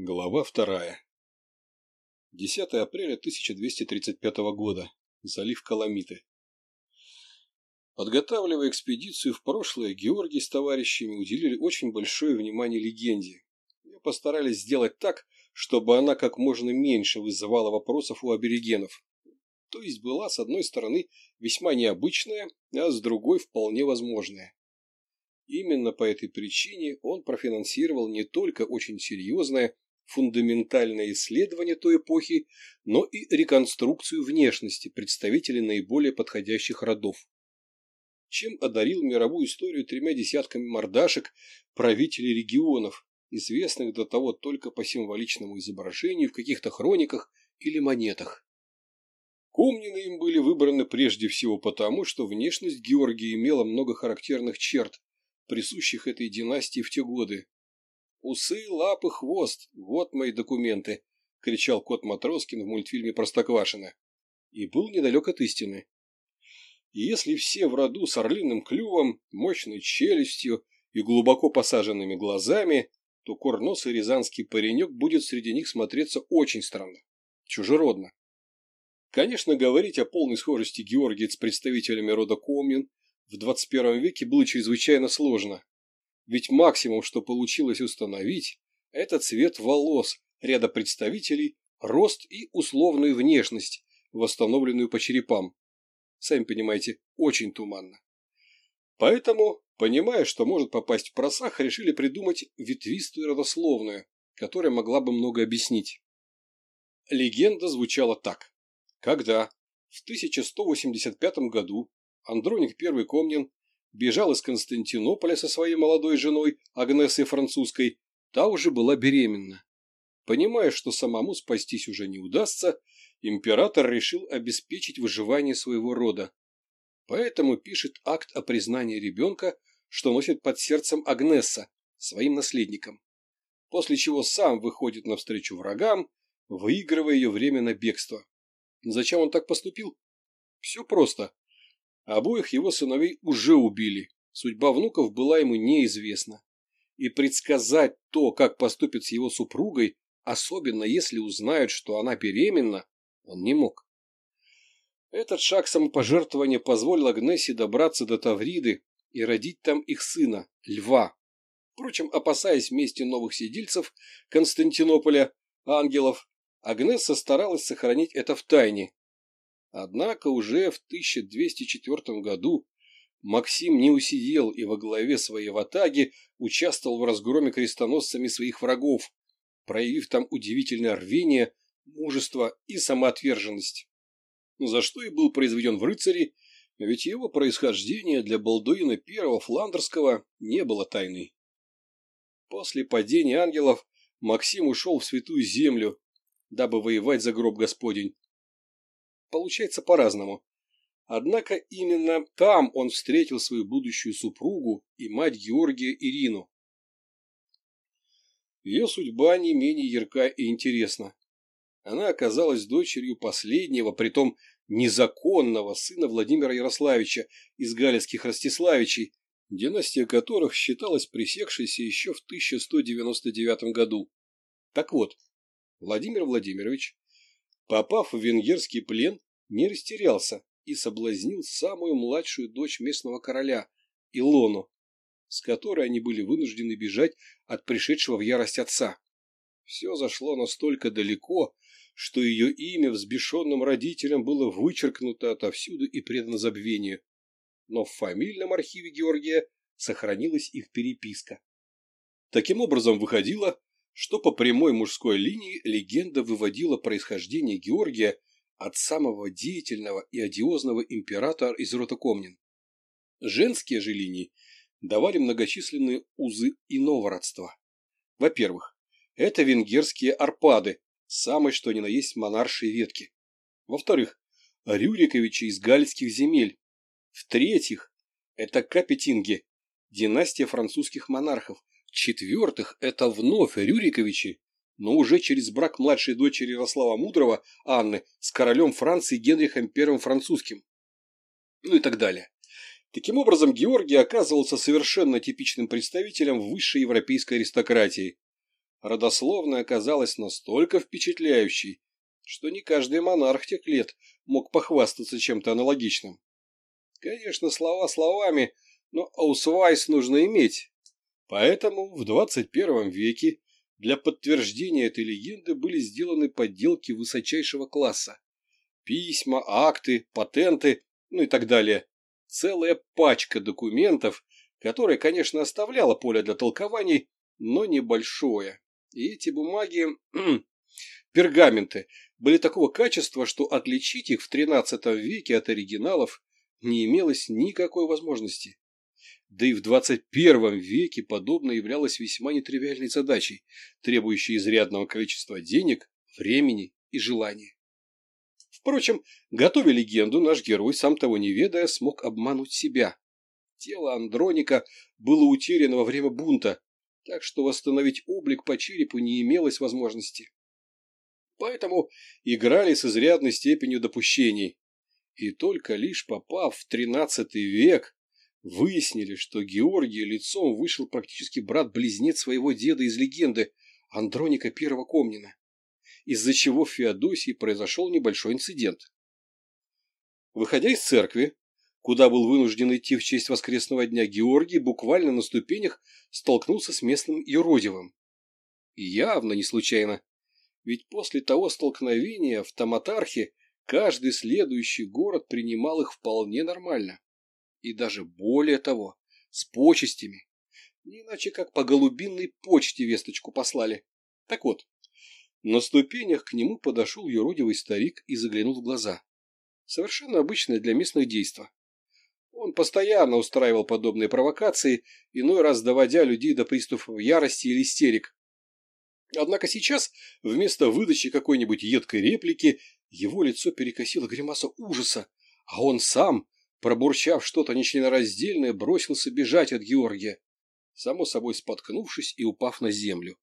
Глава вторая. 10 апреля 1235 года. Залив Каламиты. Подготавливая экспедицию в прошлое, Георгий с товарищами уделили очень большое внимание легенде. И постарались сделать так, чтобы она как можно меньше вызывала вопросов у аберегенов. То есть была, с одной стороны, весьма необычная, а с другой вполне возможная. Именно по этой причине он профинансировал не только очень серьезное, фундаментальное исследование той эпохи, но и реконструкцию внешности представителей наиболее подходящих родов. Чем одарил мировую историю тремя десятками мордашек правителей регионов, известных до того только по символичному изображению в каких-то хрониках или монетах. Комнины им были выбраны прежде всего потому, что внешность Георгия имела много характерных черт, присущих этой династии в те годы, Усы, лапы, хвост. Вот мои документы. — кричал кот Матроскин в мультфильме «Простоквашино». И был недалек от истины. Если все в роду с орлиным клювом, мощной челюстью и глубоко посаженными глазами, то Корнос рязанский паренек будет среди них смотреться очень странно, чужеродно. Конечно, говорить о полной схожести Георгия с представителями рода Комнин в 21 веке было чрезвычайно сложно, ведь максимум, что получилось установить, это цвет волос ряда представителей, рост и условную внешность, восстановленную по черепам. Сами понимаете, очень туманно. Поэтому, понимая, что может попасть в просах, решили придумать ветвистую родословную, которая могла бы много объяснить. Легенда звучала так. Когда в 1185 году Андроник I Комнин бежал из Константинополя со своей молодой женой Агнесой Французской, та уже была беременна. Понимая, что самому спастись уже не удастся, император решил обеспечить выживание своего рода. Поэтому пишет акт о признании ребенка, что носит под сердцем Агнеса, своим наследником. После чего сам выходит навстречу врагам, выигрывая ее время на бегство. Зачем он так поступил? Все просто. Обоих его сыновей уже убили. Судьба внуков была ему неизвестна. И предсказать то, как поступит с его супругой, особенно если узнают, что она беременна, он не мог. Этот шаг самопожертвования позволил Агнессе добраться до Тавриды и родить там их сына, Льва. Впрочем, опасаясь мести новых сидельцев Константинополя, ангелов, Агнесса старалась сохранить это в тайне Однако уже в 1204 году Максим не усидел и во главе своей ватаги участвовал в разгроме крестоносцами своих врагов, проявив там удивительное рвение, мужество и самоотверженность. За что и был произведен в рыцаре, ведь его происхождение для Балдуина I Фландерского не было тайной. После падения ангелов Максим ушел в святую землю, дабы воевать за гроб Господень, получается по-разному. Однако именно там он встретил свою будущую супругу и мать Георгия Ирину. Ее судьба не менее ярка и интересна. Она оказалась дочерью последнего, притом незаконного сына Владимира Ярославича из галицких Ростиславичей, династия которых считалась пресекшейся еще в 1199 году. Так вот, Владимир Владимирович Попав в венгерский плен, не растерялся и соблазнил самую младшую дочь местного короля, Илону, с которой они были вынуждены бежать от пришедшего в ярость отца. Все зашло настолько далеко, что ее имя взбешенным родителям было вычеркнуто отовсюду и предано забвению. Но в фамильном архиве Георгия сохранилась их переписка. Таким образом, выходило, что по прямой мужской линии легенда выводила происхождение Георгия от самого деятельного и одиозного императора из рода Комнин. Женские же линии давали многочисленные узы иного родства. Во-первых, это венгерские арпады, самой что ни на есть монаршей ветки. Во-вторых, Рюриковичи из гальских земель. В-третьих, это Капетинги, династия французских монархов – Четвертых – это вновь Рюриковичи, но уже через брак младшей дочери Ярослава Мудрого, Анны, с королем Франции Генрихом I Французским. Ну и так далее. Таким образом, Георгий оказывался совершенно типичным представителем высшей европейской аристократии. Родословная оказалась настолько впечатляющей, что не каждый монарх тех лет мог похвастаться чем-то аналогичным. Конечно, слова словами, но аусвайс нужно иметь, Поэтому в 21 веке для подтверждения этой легенды были сделаны подделки высочайшего класса. Письма, акты, патенты, ну и так далее. Целая пачка документов, которая, конечно, оставляла поле для толкований, но небольшое. И эти бумаги, пергаменты, были такого качества, что отличить их в XIII веке от оригиналов не имелось никакой возможности. Да и в 21 веке подобное являлось весьма нетривиальной задачей, требующей изрядного количества денег, времени и желания. Впрочем, готовя легенду, наш герой, сам того не ведая, смог обмануть себя. Тело Андроника было утеряно во время бунта, так что восстановить облик по черепу не имелось возможности. Поэтому играли с изрядной степенью допущений. И только лишь попав в XIII век, Выяснили, что Георгий лицом вышел практически брат-близнец своего деда из легенды Андроника I Комнина, из-за чего в Феодосии произошел небольшой инцидент. Выходя из церкви, куда был вынужден идти в честь воскресного дня Георгий, буквально на ступенях столкнулся с местным Юродивым. И явно не случайно. Ведь после того столкновения в автоматархи каждый следующий город принимал их вполне нормально и даже более того, с почестями. Не иначе как по голубинной почте весточку послали. Так вот, на ступенях к нему подошел юродивый старик и заглянул в глаза. Совершенно обычное для местных действо. Он постоянно устраивал подобные провокации, иной раз доводя людей до приступов ярости или истерик. Однако сейчас, вместо выдачи какой-нибудь едкой реплики, его лицо перекосило гримаса ужаса, а он сам, Пробурчав что-то нечленораздельное, бросился бежать от Георгия, само собой споткнувшись и упав на землю.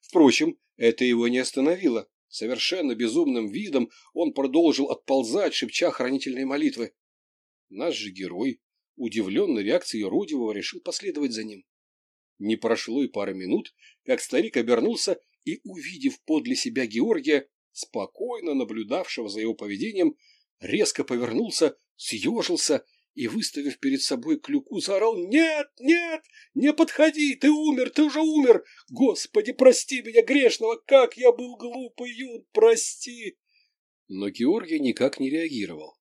Впрочем, это его не остановило. Совершенно безумным видом он продолжил отползать, шепча хранительные молитвы. Наш же герой, удивленный реакцией Родивого, решил последовать за ним. Не прошло и пары минут, как старик обернулся и, увидев подле себя Георгия, спокойно наблюдавшего за его поведением, резко повернулся съежился и, выставив перед собой клюку, заорал «Нет, нет, не подходи, ты умер, ты уже умер! Господи, прости меня, грешного, как я был глупый, юн, прости!» Но Георгий никак не реагировал,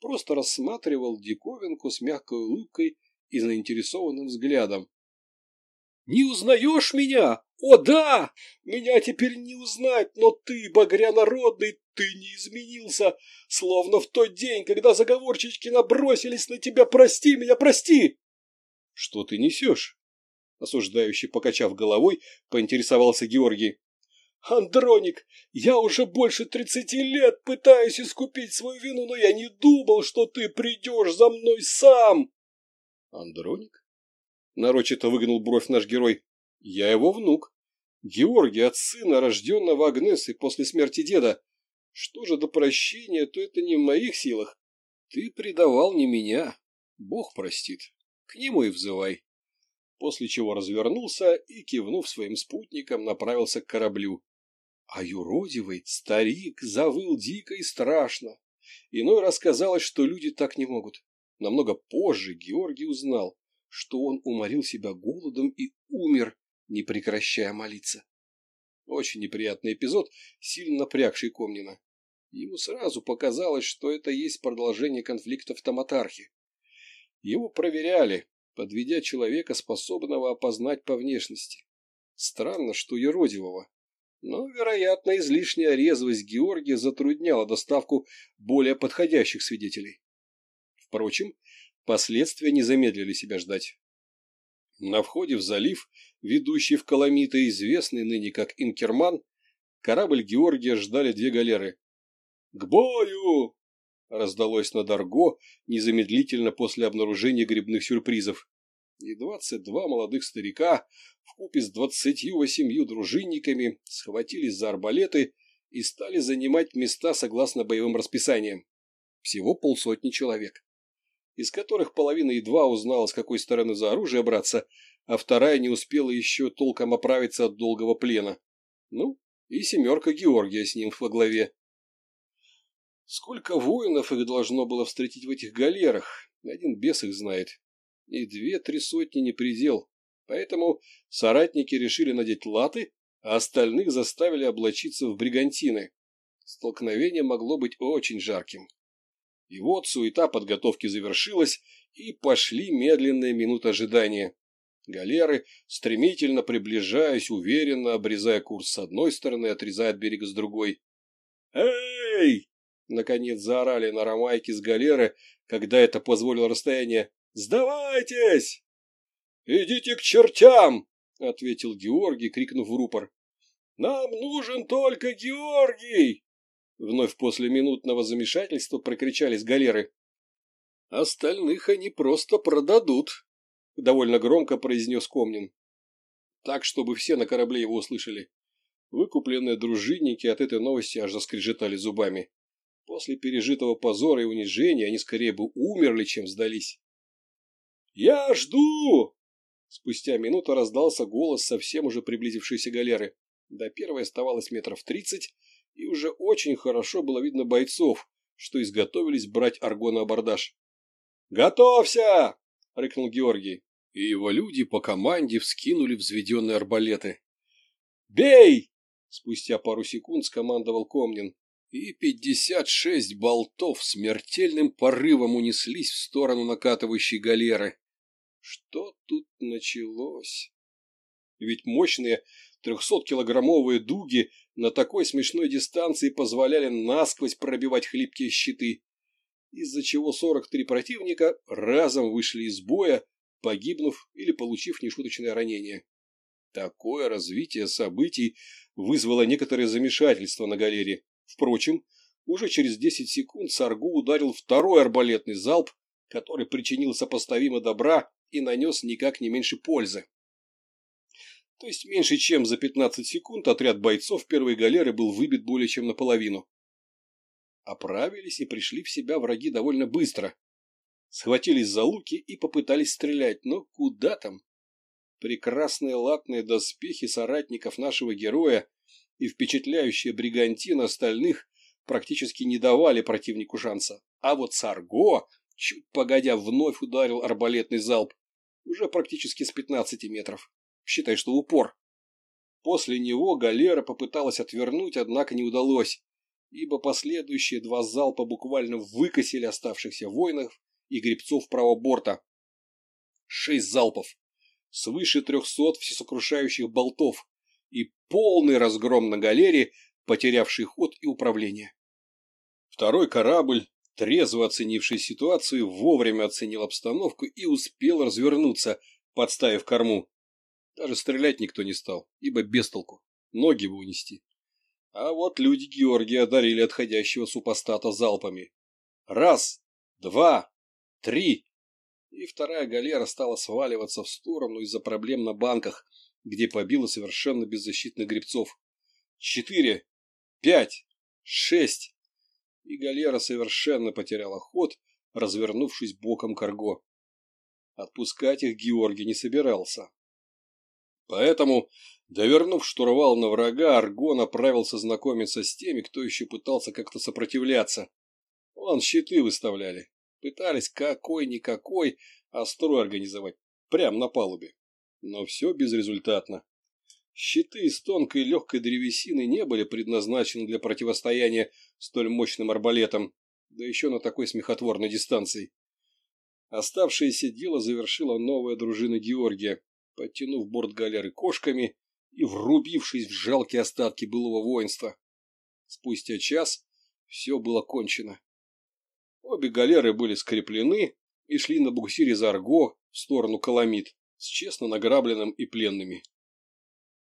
просто рассматривал диковинку с мягкой улыбкой и заинтересованным взглядом. «Не узнаешь меня?» «О, да! Меня теперь не узнать, но ты, Багря Народный, ты не изменился! Словно в тот день, когда заговорчички набросились на тебя, прости меня, прости!» «Что ты несешь?» Осуждающий, покачав головой, поинтересовался Георгий. «Андроник, я уже больше тридцати лет пытаюсь искупить свою вину, но я не думал, что ты придешь за мной сам!» «Андроник?» Нарочито выгнал бровь наш герой. Я его внук. Георгий от сына, рожденного Агнесой после смерти деда. Что же до прощения, то это не в моих силах. Ты предавал не меня. Бог простит. К нему и взывай. После чего развернулся и, кивнув своим спутникам, направился к кораблю. А юродивый старик завыл дико и страшно. Иной раз казалось, что люди так не могут. Намного позже Георгий узнал, что он уморил себя голодом и умер, не прекращая молиться. Очень неприятный эпизод, сильно напрягший Комнина. Ему сразу показалось, что это есть продолжение конфликта в Томатархе. Его проверяли, подведя человека, способного опознать по внешности. Странно, что юродивого. Но, вероятно, излишняя резвость Георгия затрудняла доставку более подходящих свидетелей. Впрочем, последствия не замедлили себя ждать. На входе в залив, ведущий в Каламита, известный ныне как Инкерман, корабль Георгия ждали две галеры. «К бою!» — раздалось на Дарго незамедлительно после обнаружения грибных сюрпризов. И двадцать два молодых старика вкупе с двадцатью восемью дружинниками схватились за арбалеты и стали занимать места согласно боевым расписаниям. Всего полсотни человек из которых половина едва узнала, с какой стороны за оружие браться, а вторая не успела еще толком оправиться от долгого плена. Ну, и семерка Георгия с ним во главе. Сколько воинов их должно было встретить в этих галерах, один бес их знает. И две-три сотни не предел. Поэтому соратники решили надеть латы, а остальных заставили облачиться в бригантины. Столкновение могло быть очень жарким. И вот суета подготовки завершилась, и пошли медленные минуты ожидания. Галеры, стремительно приближаясь, уверенно обрезая курс с одной стороны, отрезая от берега с другой. «Эй!» — наконец заорали на ромайке с галеры, когда это позволило расстояние. «Сдавайтесь!» «Идите к чертям!» — ответил Георгий, крикнув в рупор. «Нам нужен только Георгий!» Вновь после минутного замешательства прокричались галеры. «Остальных они просто продадут», — довольно громко произнес Комнин. Так, чтобы все на корабле его услышали. Выкупленные дружинники от этой новости аж заскрежетали зубами. После пережитого позора и унижения они скорее бы умерли, чем сдались. «Я жду!» Спустя минуту раздался голос совсем уже приблизившейся галеры. До первой оставалось метров тридцать, и уже очень хорошо было видно бойцов, что изготовились брать арго на абордаж. «Готовься!» — рыкнул Георгий, и его люди по команде вскинули взведенные арбалеты. «Бей!» — спустя пару секунд скомандовал Комнин, и пятьдесят шесть болтов смертельным порывом унеслись в сторону накатывающей галеры. Что тут началось? Ведь мощные трехсоткилограммовые дуги на такой смешной дистанции позволяли насквозь пробивать хлипкие щиты, из-за чего 43 противника разом вышли из боя, погибнув или получив нешуточное ранение. Такое развитие событий вызвало некоторое замешательство на галере. Впрочем, уже через 10 секунд Саргу ударил второй арбалетный залп, который причинил сопоставимо добра и нанес никак не меньше пользы. То есть меньше чем за 15 секунд отряд бойцов первой галеры был выбит более чем наполовину. Оправились и пришли в себя враги довольно быстро. Схватились за луки и попытались стрелять, но куда там? Прекрасные латные доспехи соратников нашего героя и впечатляющие бригантин остальных практически не давали противнику шанса. А вот Сарго, чуть погодя, вновь ударил арбалетный залп, уже практически с 15 метров считай, что упор. После него галера попыталась отвернуть, однако не удалось, ибо последующие два залпа буквально выкосили оставшихся воинов и гребцов правого борта. Шесть залпов, свыше трехсот всесокрушающих болтов и полный разгром на галере, потерявший ход и управление. Второй корабль, трезво оценивший ситуацию, вовремя оценил обстановку и успел развернуться, подставив корму. Даже стрелять никто не стал, ибо без толку. Ноги бы унести. А вот люди Георгия одарили отходящего супостата залпами. Раз, два, три. И вторая галера стала сваливаться в сторону из-за проблем на банках, где побила совершенно беззащитных гребцов. Четыре, пять, шесть. И галера совершенно потеряла ход, развернувшись боком к арго. Отпускать их Георгий не собирался. Поэтому, довернув штурвал на врага, Арго отправился знакомиться с теми, кто еще пытался как-то сопротивляться. Вон щиты выставляли. Пытались какой-никакой, а организовать. Прямо на палубе. Но все безрезультатно. Щиты из тонкой легкой древесины не были предназначены для противостояния столь мощным арбалетам, да еще на такой смехотворной дистанции. Оставшееся дело завершила новая дружина Георгия, подтянув борт галеры кошками и врубившись в жалкие остатки былого воинства. Спустя час все было кончено. Обе галеры были скреплены и шли на буксире за Арго в сторону Коломит с честно награбленным и пленными.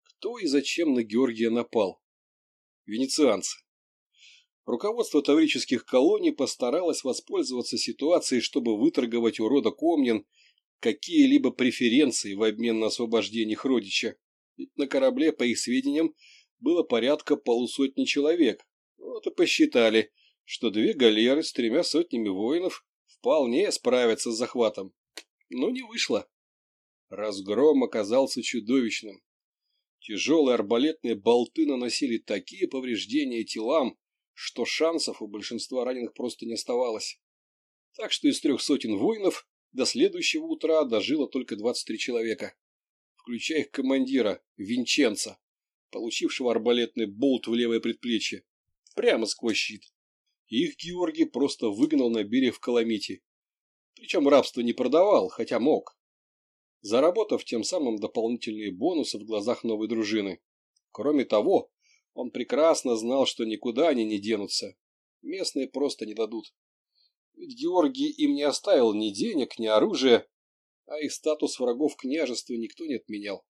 Кто и зачем на Георгия напал? Венецианцы. Руководство таврических колоний постаралось воспользоваться ситуацией, чтобы выторговать у рода Комнин – какие-либо преференции в обмен на освобождение их родича. Ведь на корабле, по их сведениям, было порядка полусотни человек. Вот и посчитали, что две галеры с тремя сотнями воинов вполне справятся с захватом. Но не вышло. Разгром оказался чудовищным. Тяжелые арбалетные болты наносили такие повреждения телам, что шансов у большинства раненых просто не оставалось. Так что из трех сотен воинов до следующего утра дожило только 23 человека, включая их командира, Винченца, получившего арбалетный болт в левое предплечье, прямо сквозь щит. Их Георгий просто выгнал на берег в Каламите. Причем рабство не продавал, хотя мог, заработав тем самым дополнительные бонусы в глазах новой дружины. Кроме того, он прекрасно знал, что никуда они не денутся. Местные просто не дадут. Ведь Георгий им не оставил ни денег, ни оружия, а их статус врагов княжества никто не отменял.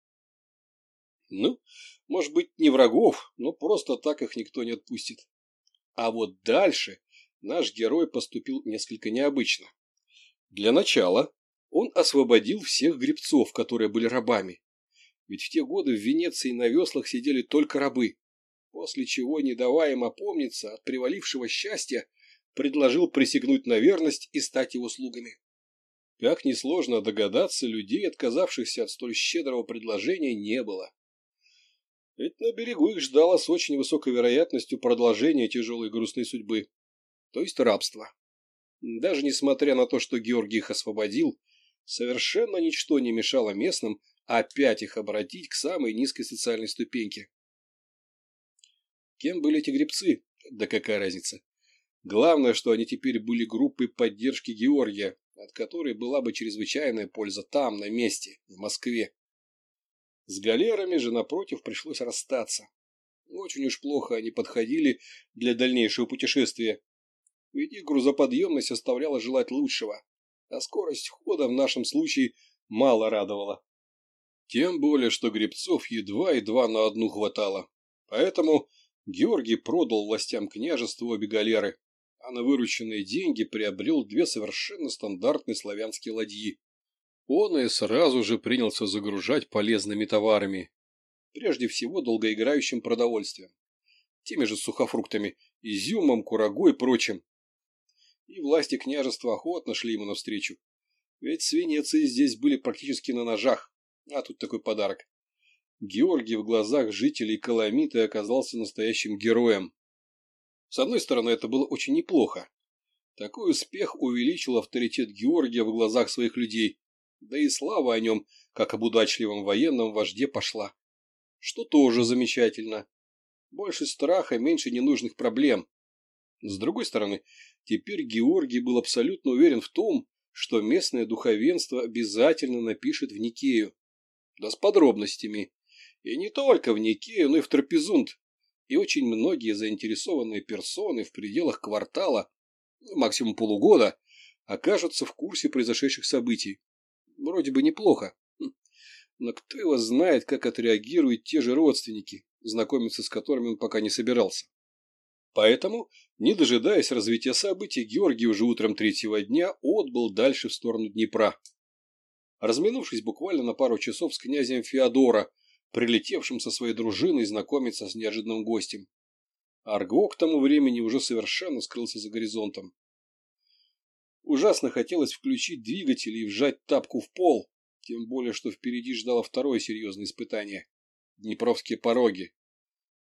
Ну, может быть, не врагов, но просто так их никто не отпустит. А вот дальше наш герой поступил несколько необычно. Для начала он освободил всех гребцов, которые были рабами. Ведь в те годы в Венеции на веслах сидели только рабы, после чего, не давая им опомниться от привалившего счастья, предложил присягнуть на верность и стать его слугами. Как несложно догадаться, людей, отказавшихся от столь щедрого предложения, не было. Ведь на берегу их ждало с очень высокой вероятностью продолжение тяжелой грустной судьбы, то есть рабство. Даже несмотря на то, что Георгий их освободил, совершенно ничто не мешало местным опять их обратить к самой низкой социальной ступеньке. Кем были эти гребцы? Да какая разница? Главное, что они теперь были группой поддержки Георгия, от которой была бы чрезвычайная польза там, на месте, в Москве. С галерами же, напротив, пришлось расстаться. Очень уж плохо они подходили для дальнейшего путешествия. Ведь их грузоподъемность оставляла желать лучшего, а скорость хода в нашем случае мало радовала. Тем более, что гребцов едва-едва на одну хватало. Поэтому Георгий продал властям княжества обе галеры, а на вырученные деньги приобрел две совершенно стандартные славянские ладьи. Он и сразу же принялся загружать полезными товарами, прежде всего долгоиграющим продовольствием, теми же сухофруктами, изюмом, курагой и прочим. И власти княжества охотно шли ему навстречу, ведь свинецы здесь были практически на ножах, а тут такой подарок. Георгий в глазах жителей Коломиты оказался настоящим героем. С одной стороны, это было очень неплохо. Такой успех увеличил авторитет Георгия в глазах своих людей, да и слава о нем, как об удачливом военном вожде, пошла. Что тоже замечательно. Больше страха, меньше ненужных проблем. С другой стороны, теперь Георгий был абсолютно уверен в том, что местное духовенство обязательно напишет в Никею. Да с подробностями. И не только в Никею, но и в Трапезунд, и очень многие заинтересованные персоны в пределах квартала, максимум полугода, окажутся в курсе произошедших событий. Вроде бы неплохо. Хм. Но кто его знает, как отреагируют те же родственники, знакомиться с которыми он пока не собирался. Поэтому, не дожидаясь развития событий, Георгий уже утром третьего дня отбыл дальше в сторону Днепра. Разминувшись буквально на пару часов с князем Феодора, прилетевшим со своей дружиной знакомиться с неожиданным гостем. Арго к тому времени уже совершенно скрылся за горизонтом. Ужасно хотелось включить двигатель и вжать тапку в пол, тем более, что впереди ждало второе серьезное испытание – Днепровские пороги.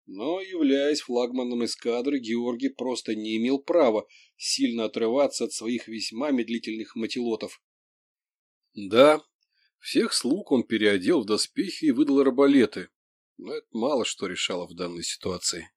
Но, являясь флагманом эскадры, Георгий просто не имел права сильно отрываться от своих весьма медлительных мателотов. Да, всех слуг он переодел в доспехи и выдал арбалеты, но это мало что решало в данной ситуации.